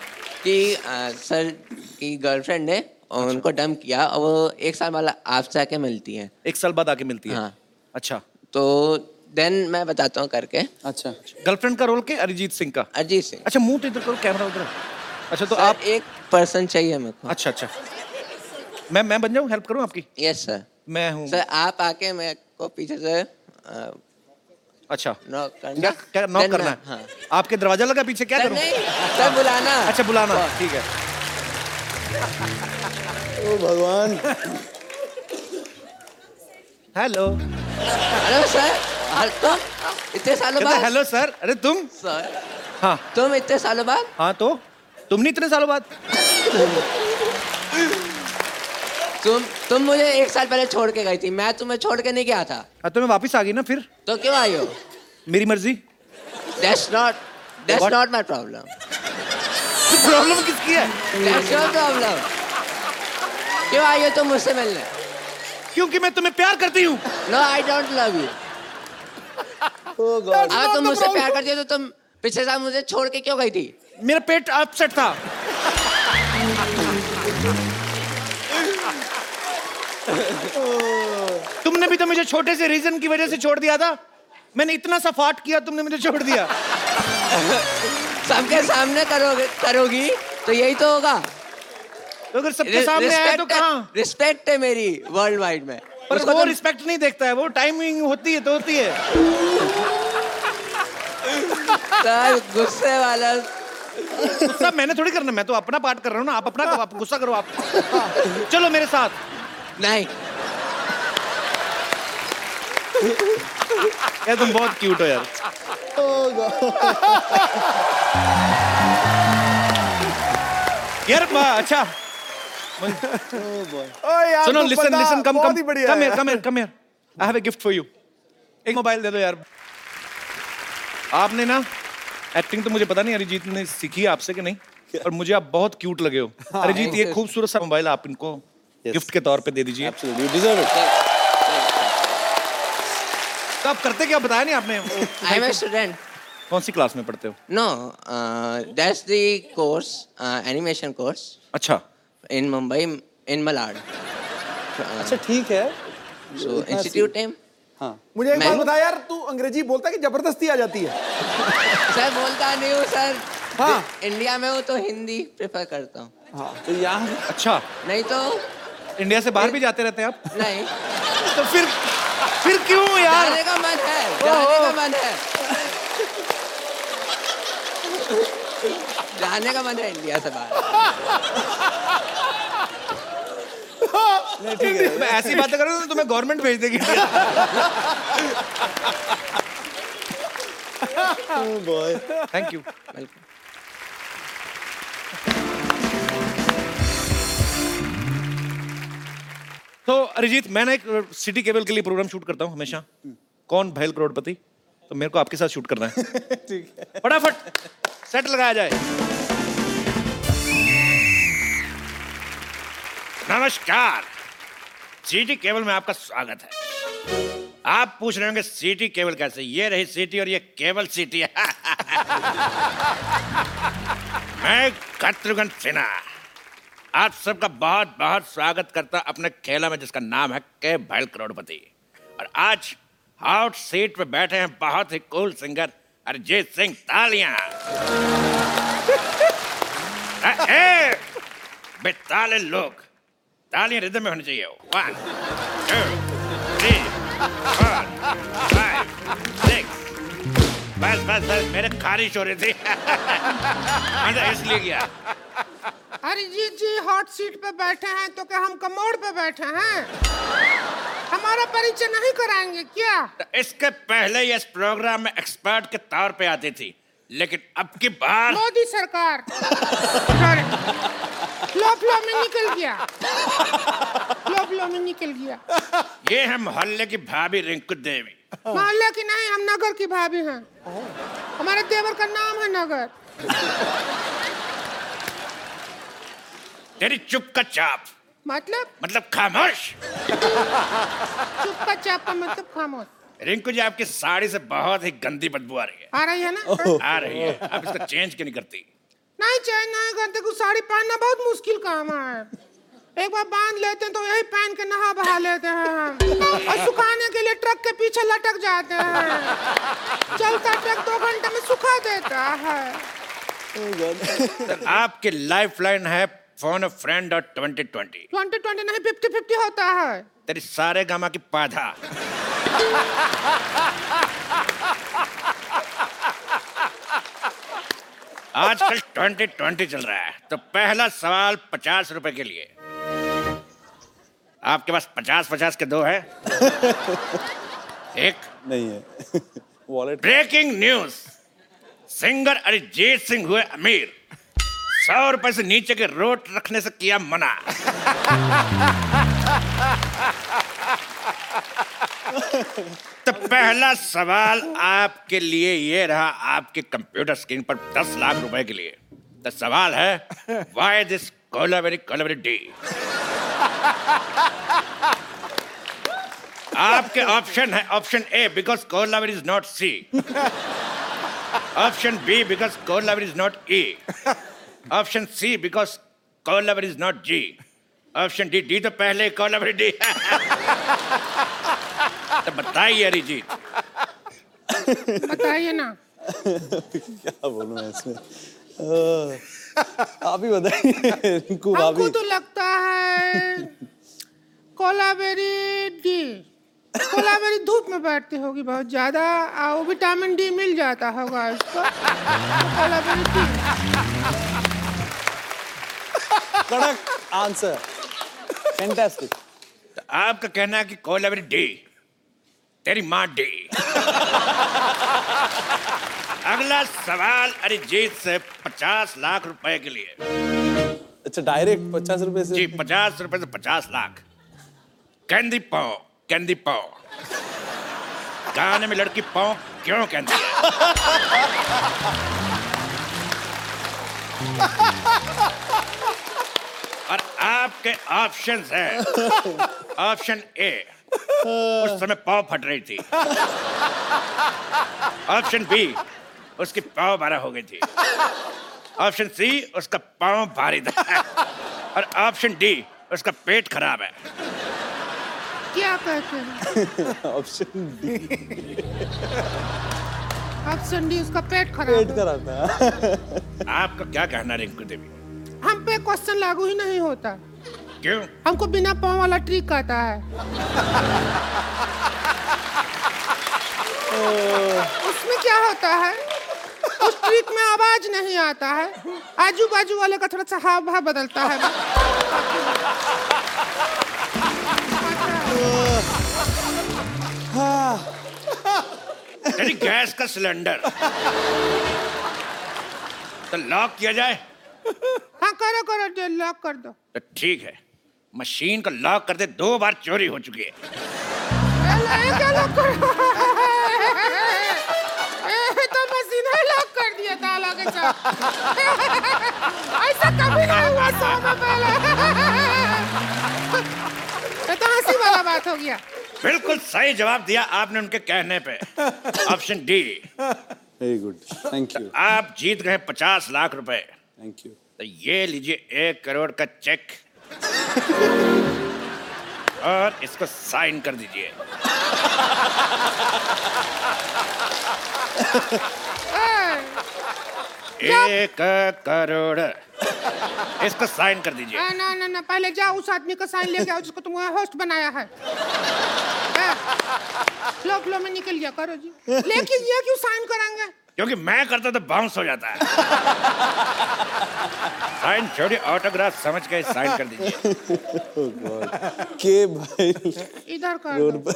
कि सर की गर्लफ्रेंड ने उनको डम किया और वो एक साल वाला आपसे आके मिलती है। एक साल बाद आके मिलती है? हाँ। अच्छा। तो देन मैं बताता हूँ करके। अच्छा। गर्लफ्रेंड का रोल के अरिजीत सिंह का? अजीत सिंह। अच्छा मुँह तो इधर करो कैमरा उधर। अच्छा तो आप एक पर्सन चाहिए मेरे को। अच्छा अच्छा। मैं मैं बन जाऊँ? हेल्प करूँ आपकी? यस सर मैं हूँ। सर आप आके मेरे को पीछे से अच्छा। नॉक करना। क्या नॉक करना है? हाँ। आपके दरवाज़ा लगा पीछे? क्या करूँ? नहीं सर बुलाना। अच्छा बुलाना। ठीक है। ओ भगवान। हेलो हेलो सर हर तुम इतने सालों बाद हेलो सर अरे तुम? सर हाँ। तुम इतने सालों बाद? हाँ तो? तुम नहीं इतने सालों बाद? तुम तुम मुझे एक साल पहले छोड़ के गई थी। मैं तुम्हें छोड़ के नहीं गया था। हाँ तो मैं वापस आ गई ना फिर? तो क्यों आई हो? मेरी मर्ज़ी। That's not that's not my problem problem किसकी है? योर प्रॉब्लम क्यों आई हो तुम मुझसे मिलने? क्योंकि मैं तुम्हें प्यार करती हूँ। No I don't love you अगर तुम मुझसे प्यार करती हो तो तुम पिछले साल मुझे छोड़ के क्यों गई थी? मेरा पेट अपसेट था। तुमने भी तो मुझे छोटे से रीजन की वजह से छोड़ दिया था। मैंने इतना सा फाट किया तुमने मुझे छोड़ दिया। सबके सामने करोगे करोगी तो यही तो होगा। तो अगर सबके सामने आया तो कहाँ? रिस्पेक्ट है मेरी वर्ल्ड वाइड में। पर वो तुम- रिस्पेक्ट नहीं देखता है वो टाइमिंग होती है तो होती है। सर गुस्से वाला गुस्सा मैंने थोड़ी करना मैं तो अपना पार्ट कर रहा हूँ ना आप अपना आप गुस्सा करो आप चलो मेरे साथ। नहीं। यार तुम बहुत क्यूट हो यार। यार अच्छा। सुनो listen listen come come come here come here come here I have a gift for you एक मोबाइल दे दो यार। आपने ना एक्टिंग तो मुझे पता नहीं अरिजीत ने सीखी है आपसे कि नहीं? और मुझे आप बहुत क्यूट लगे हो। अरिजीत ये खूबसूरत सा मोबाइल आप इनको गिफ्ट के तौर पे दे दीजिए। तो आप करते क्या? बताया नहीं आपने? आई एम स्टूडेंट कौन सी क्लास में पढ़ते हो? No that's the course animation course अच्छा। इन मुंबई इन मलाड अच्छा ठीक है। सो इंस्टीट्यूट नेम हाँ। मुझे एक मैं- बात बता यार तू अंग्रेज़ी बोलता है कि ज़बरदस्ती आ जाती है? सर बोलता नहीं हूँ सर। हाँ। इंडिया में हूँ तो हिंदी प्रेफर करता हूँ। हाँ तो यहाँ अच्छा। नहीं तो इंडिया से बाहर भी जाते रहते हैं आप? नहीं। तो फिर फिर क्यों यार? जाने का मन है जाने का मन है। जाने का मन है इंडिया से बाहर। मैं ऐसी बातें करूँ तो तुम्हें गवर्नमेंट भेज देगी। बॉय थैंक यू वेलकम तो अरिजीत मैं ना एक सिटी केबल के लिए प्रोग्राम शूट करता हूँ हमेशा। कौन? भैल करोड़पति। तो मेरे को आपके साथ शूट करना है। ठीक है। फटाफट सेट लगाया जाए। नमस्कार। सिटी केबल में आपका स्वागत है। आप पूछ रहे होंगे सिटी केबल कैसे? ये रही सिटी और ये केबल सिटी। है मैं शत्रुघ्न सिन्हा। आप सबका बहुत बहुत स्वागत करता अपने खेला में, जिसका नाम है के भैल करोड़पति। और आज हॉट सीट पे बैठे हैं बहुत ही कूल सिंगर अरिजीत सिंह तालियाँ। बेताले लोग, तालियाँ रिदम में होनी चाहिए। One two three four five six बस बस बस, मेरे खारिश हो रही थी। अंदर इसलिए गया अरिजीत जी हॉट सीट पे बैठे हैं तो क्या हम कमोड पे बैठे हैं? हमारा परिचय नहीं कराएँगे क्या? इसके पहले इस प्रोग्राम में एक्सपर्ट के तौर पे आती थी लेकिन अब की बार मोदी सरकार. फ्लो फ्लो में निकल गया। फ्लो फ्लो में निकल गया। ये है मोहल्ले की भाभी रिंकू देवी। मोहल्ले की नहीं हम नगर की भाभी हैं। हमारे देवर का नाम है नगर। तेरी चुप का चाप। मतलब? मतलब खामोश। चुप का चाप का मतलब खामोश। रिंकू जी आपकी साड़ी से बहुत ही गंदी बदबू आ रही है। आ रही है ना? आ रही है। आप इसको चेंज क्यों नहीं करती? नहीं चेंज नहीं करते कुछ साड़ी पहनना बहुत मुश्किल काम है। एक बार बाँध लेते हैं तो यही पहन के नहा बहा लेते हैं। हम और सुखाने के लिए ट्रक के पीछे लटक जाते हैं। चलता ट्रक दो घंटे में सुखा देता है। तो आपकी लाइफ लाइन है फ़ोन फ्रेंड और ट्वेंटी ट्वेंटी ट्वेंटी ट्वेंटी नहीं फिफ्टी फिफ्टी होता है। तेरी सारे गामा की पाधा आजकल ट्वेंटी ट्वेंटी चल रहा है तो पहला सवाल पचास रुपए के लिए। आपके पास पचास पचास के दो है? एक। नहीं है। Wallet breaking news singer Arijit Singh हुए अमीर। सौ रुपए से नीचे के रोट रखने से किया मना। तो पहला सवाल आपके लिए ये रहा, आपके कंप्यूटर स्क्रीन पर दस लाख रुपए के लिए। तो सवाल है why this Kolaveri Kolaveri D आपके ऑप्शन है option A because Kolaveri is not C option B because Kolaveri is not E option C because Kolaveri is not G option D D तो पहले कोलावेरी डी तो बताइए अरिजीत। बताइए ना। क्या बोलूँ मैं इसमें? आप ही बताइए रिंकू भाभी। तो लगता है कोलाबेरी डी कोलाबेरी धूप में बैठती होगी बहुत ज़्यादा। और विटामिन डी मिल जाता होगा इसको। तो कोलाबेरी डी कड़क आंसर। फैंटास्टिक आपका कहना है कि कोलावेरी डी। तेरी माँ डी। अगला सवाल अरिजीत से पचास लाख रुपए के लिए। अच्छा डायरेक्ट पचास रुपए से जी पचास रुपए से पचास लाख। कैंडी पाओ कैंडी पाओ गाने में लड़की पाओ क्यों कहती है? और आपके ऑप्शन है। ऑप्शन ए उस समय पाव फट रही थी। ऑप्शन बी उसकी पाव बारह हो गई थी। ऑप्शन सी उसका पाँव भारी था। और ऑप्शन डी उसका पेट खराब है। क्या कहते हैं? ऑप्शन डी ऑप्शन डी उसका पेट पेट खराब है। खराब था। आपका क्या कहना है रिंकू देवी? हम पे क्वेश्चन लागू ही नहीं होता। क्यों? हमको बिना पाँव वाला ट्रिक आता है। उसमें क्या होता है? उस ट्रिक में आवाज़ नहीं आता है। आजू बाजू वाले का थोड़ा सा हाव भाव बदलता है। गैस का सिलेंडर। तो लॉक किया जाए। हाँ करो करो जो लॉक कर दो। तो ठीक है। मशीन को लॉक करते दो बार चोरी हो चुकी है। लॉक कर? तो मशीन ही लॉक कर दिया ताला के साथ। ऐसा कभी नहीं हुआ सौ में पहले। तो हँसी वाला बात हो गया। बिल्कुल सही जवाब दिया आपने उनके कहने पे। Option D. Very good thank you आप जीत गए पचास लाख रुपए। थैंक यू तो ये लीजिए एक करोड़ का चेक। और इसको साइन कर दीजिए। एक करोड़। इसको साइन कर दीजिए। ना ना ना पहले जाओ उस आदमी का साइन लेके आओ जिसको तुम होस्ट बनाया है। फ्लो फ्लो में निकल गया करो जी। लेकिन ये क्यों साइन करेंगे क्योंकि मैं करता तो बाउंस हो जाता है। साइन छोड़िए ऑटोग्राफ समझ के साइन कर दीजिए। के भाई? इधर कर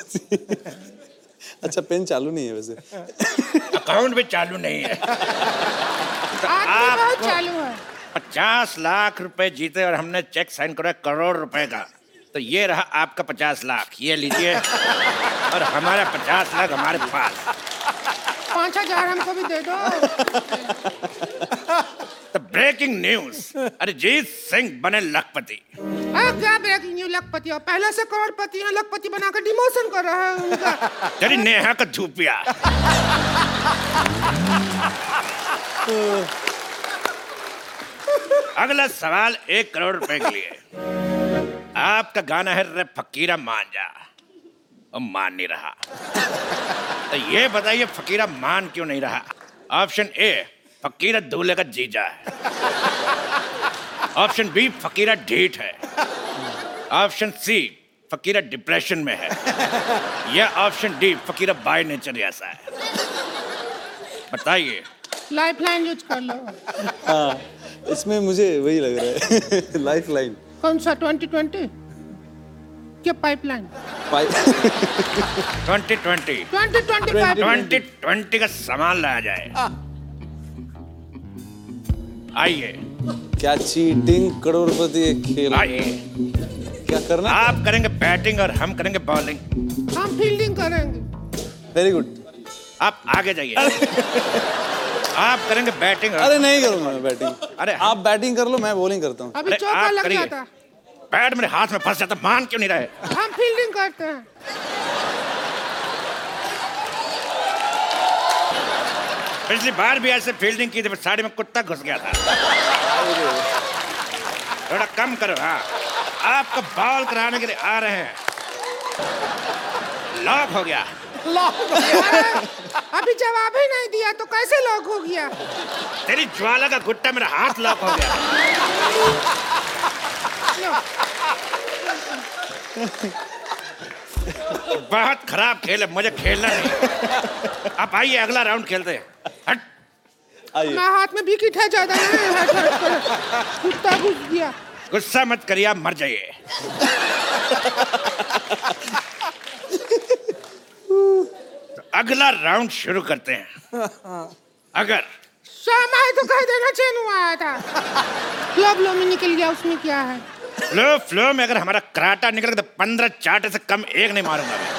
अच्छा पेन चालू नहीं है वैसे। अकाउंट भी चालू नहीं है। बहुत आपको- चालू है। पचास लाख रुपए जीते और हमने चेक साइन करा करोड़ रुपए का। तो ये रहा आपका पचास लाख। ये लीजिए। और हमारा पचास लाख हमारे पास। पाँच हज़ार हमको भी दे दो ब्रेकिंग न्यूज़ अरिजीत सिंह बने लखपति। क्या ब्रेकिंग न्यूज़ लखपति? हो पहले से करोड़पति हैं लखपति बनाकर डिमोशन कर रहे हैं उनका। तेरी नेहा का धूपिया अगला सवाल एक करोड़ रुपए के लिए। आपका गाना है रे फकीरा मान जा और मान नहीं रहा। तो ये बताइए फकीरा मान क्यों नहीं रहा? ऑप्शन ए फकीरा दूल्हे का जीजा है। ऑप्शन बी फकीरा ढीठ है। ऑप्शन सी फकीरा डिप्रेशन में है। या ऑप्शन डी फकीरा बाय नेचर ऐसा है। बताइए। लाइफ लाइन यूज़ कर लो। हाँ इसमें मुझे वही लग रहा है। लाइफ लाइन कौन सा ट्वेंटी ट्वेंटी क्या pipeline twenty twenty twenty twenty twenty twenty का सामान लाया जाए। आइए। क्या चीटिंग करोड़पति खेल आइए। क्या करना? आप करेंगे बैटिंग और हम करेंगे बॉलिंग हम फील्डिंग करेंगे। वेरी गुड आप आगे जाइए। आप करेंगे बैटिंग अरे नहीं करूँगा मैं बैटिंग अरे। आप बैटिंग कर लो मैं बॉलिंग करता हूँ। अभी अरे चौका आप लग करिए। जाता बैट मेरे हाथ में फंस जाता मान क्यों नहीं रहे? हम फील्डिंग करते हैं। पिछली बार भी ऐसे फील्डिंग की थी साड़ी में कुत्ता घुस गया था। थोड़ा कम करो हाँ। आपको बॉल कराने के लिए आ रहे हैं। लॉक हो गया। अभी जवाब ही नहीं दिया तो कैसे लॉक हो गया? तेरी ज्वाला का गुट्टा मेरा हाथ लॉक हो गया। बहुत खराब खेल है मुझे खेलना नहीं। आप आइए अगला राउंड खेलते हैं। हट। आइए। हाथ में विकेट है ज़्यादा नहीं है हट, हट, हट। कुत्ता घुस गया। गुस्सा मत करिए आप मर जाइए। तो अगला राउंड शुरू करते हैं। अगर। शाम आए तो कह देना चैन आया था। फ्लो फ्लो में निकल गया उसमें क्या है? फ्लो फ्लो में अगर हमारा कराटा निकल गया तो पंद्रह चाटे से कम एक नहीं मारूँगा मैं।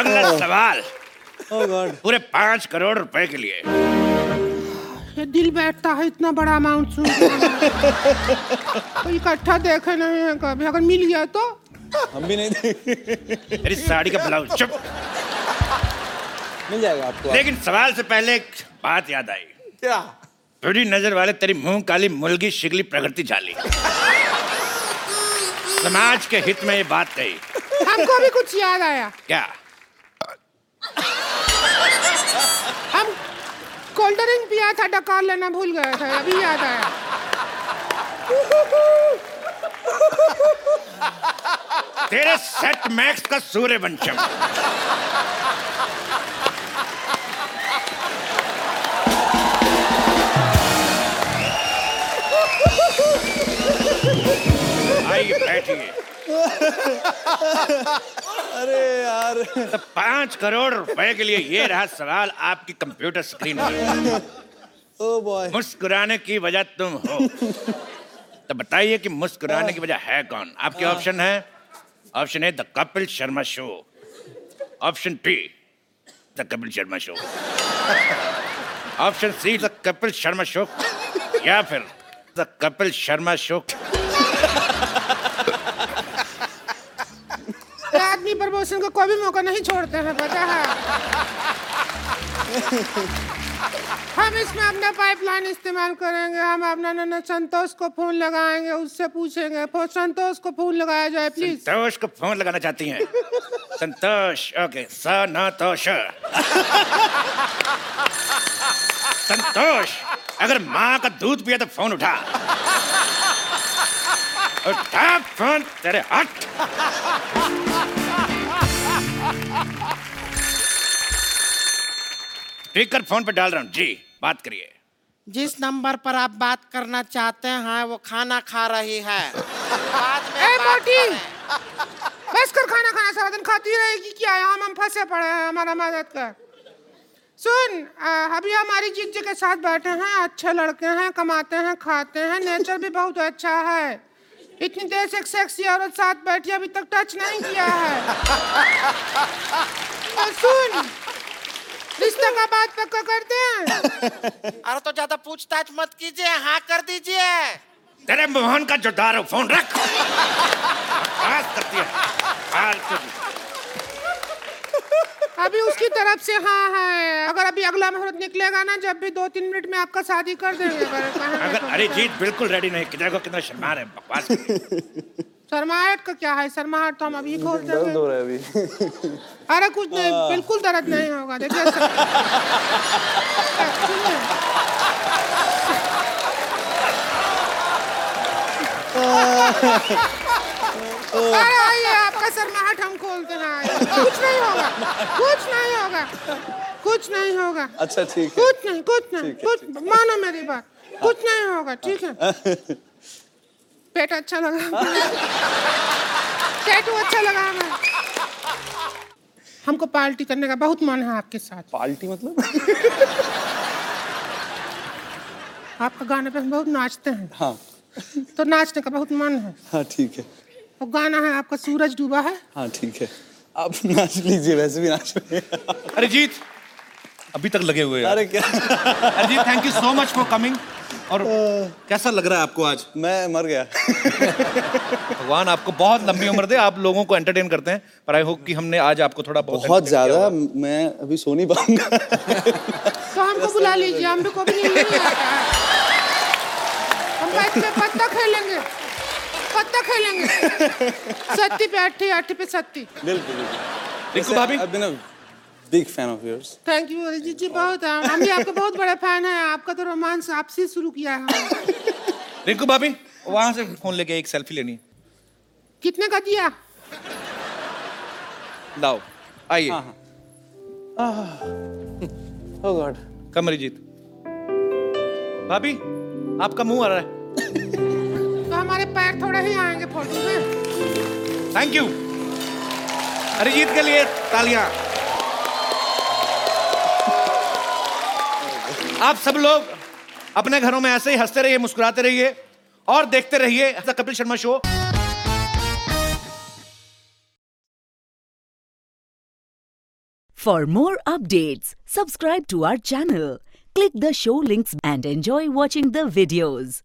अगला सवाल। Oh God. पूरे पाँच करोड़ रुपए के लिए। ये दिल बैठता है इतना बड़ा अमाउंट सुन। तो इकट्ठा देखे नहीं है कभी। अगर मिल गया तो? हम भी नहीं मेरी साड़ी का ब्लाउज चुप। मिल जाएगा आपको। लेकिन सवाल से पहले एक बात याद आई। क्या? बुरी नज़र वाले तेरी मुँह काली मुलगी शिगली प्रकृति झाली। समाज के हित में ये बात कही। हमको भी कुछ याद आया। क्या? हम कोल्ड ड्रिंक पिया था डकार लेना भूल गए थे अभी याद आया। तेरे सेट मैक्स का सूर्यवंशम। आइए बैठिए। अरे यार। तो पाँच करोड़ रुपए के लिए ये रहा सवाल आपकी कंप्यूटर स्क्रीन पर। ओ बॉय मुस्कुराने की वजह तुम हो। तो बताइए कि मुस्कुराने की वजह है कौन? आपके ऑप्शन है? Option A the Kapil Sharma show. Option B the Kapil Sharma show. Option C the Kapil Sharma show. या फिर द कपिल शर्मा शो। आदमी प्रमोशन को कोई भी मौका नहीं छोड़ते हैं पता है? हम इसमें अपना पाइपलाइन इस्तेमाल करेंगे हम अपना नन्ना संतोष को फ़ोन लगाएँगे उससे पूछेंगे संतोष को फ़ोन लगाया जाए प्लीज़ संतोष को फ़ोन लगाना चाहती हैं। संतोष ओके स न तो संतोष अगर माँ का दूध पिया तो फ़ोन उठा। उठा फ़ोन तेरे हट स्पीकर फ़ोन पे डाल रहा हूँ। जी बात करिए। जिस नंबर पर आप बात करना चाहते हैं वो खाना खा रही है। बाद में ए मोटी! बस कर खाना खाना सारा दिन खाती रहेगी। क्या हम हम फंसे पड़े हैं हमारा मदद कर। सुन अभी हमारी जीजे के साथ बैठे हैं अच्छे लड़के हैं कमाते हैं खाते हैं नेचर भी बहुत अच्छा है। इतनी देर से एक सेक्सी औरत साथ बैठी अभी तक टच नहीं किया है। और सुन रिश्ते का बात पक्का करते हैं अरे तो ज़्यादा पूछताछ मत कीजिए हाँ कर दीजिए। तेरे मोहन का जोदार हो फ़ोन रख। करती है। अभी उसकी तरफ़ से हाँ है। अगर अभी अगला मुहूर्त निकलेगा ना जब भी दो तीन मिनट में आपका शादी कर देंगे। अगर कहेंगे अगर तो। बिल्कुल रेडी नहीं किधर को कितना शर्मा रहे बकवास। शर्माहट का क्या है? शर्माहट तो हम अभी खोल दर्द देंगे हो रहा है अभी। अरे कुछ नहीं बिल्कुल दर्द नहीं होगा देखिए सुनिए। अरे आइए आपका हम खोलते हैं आइए। कुछ नहीं होगा कुछ नहीं होगा कुछ नहीं होगा। अच्छा ठीक है। कुछ नहीं कुछ नहीं कुछ मानो मेरी बात। कुछ नहीं होगा ठीक है? पेट अच्छा लगा टैटू अच्छा लगा हमें। हमको पार्टी करने का बहुत मन है आपके साथ। पार्टी मतलब? आपका गाने पे हम बहुत नाचते हैं। हाँ। तो नाचने का बहुत मन है। हाँ ठीक है। और गाना है आपका सूरज डूबा है। हाँ ठीक है। आप नाच लीजिए वैसे भी नाच अरिजीत अभी तक लगे हुए अरे क्या? Arijit thank you so much for coming और कैसा लग रहा है आपको आज? मैं मर गया। भगवान आपको बहुत लंबी उम्र दे। आप लोगों को एंटरटेन करते हैं पर आई होप कि हमने आज आपको थोड़ा बहुत बहुत ज़्यादा मैं अभी सो नहीं पाऊँगा। तो हमको बुला लीजिए हम भी को भी नहीं हम बैठ के पत्ता खेलेंगे। पत्ता खेलेंगे। सत्ती पे अट्ठी अट्ठी पे सत्ती। बिल्कुल बिल्कुल। रिंकू भाभी? I've been a big fan of yours. Thank you Arijit ji बहुत है। हम भी आपके बहुत बड़े फ़ैन हैं। आपका तो रोमांस आपसे शुरू किया है। हमने। रिंकू भाभी? वहाँ से फ़ोन लेके एक सेल्फी लेनी। है कितने का दिया? लाओ आइए। Oh God. कम अरिजीत। भाभी आपका मुँह आ रहा है। हमारे पैर थोड़े ही आएँगे फ़ोटो में। थैंक यू अरिजीत के लिए तालियाँ। आप सब लोग अपने घरों में ऐसे ही हँसते रहिए मुस्कुराते रहिए और देखते रहिए Kapil Sharma show. For more updates subscribe to our channel click the show links and enjoy watching the videos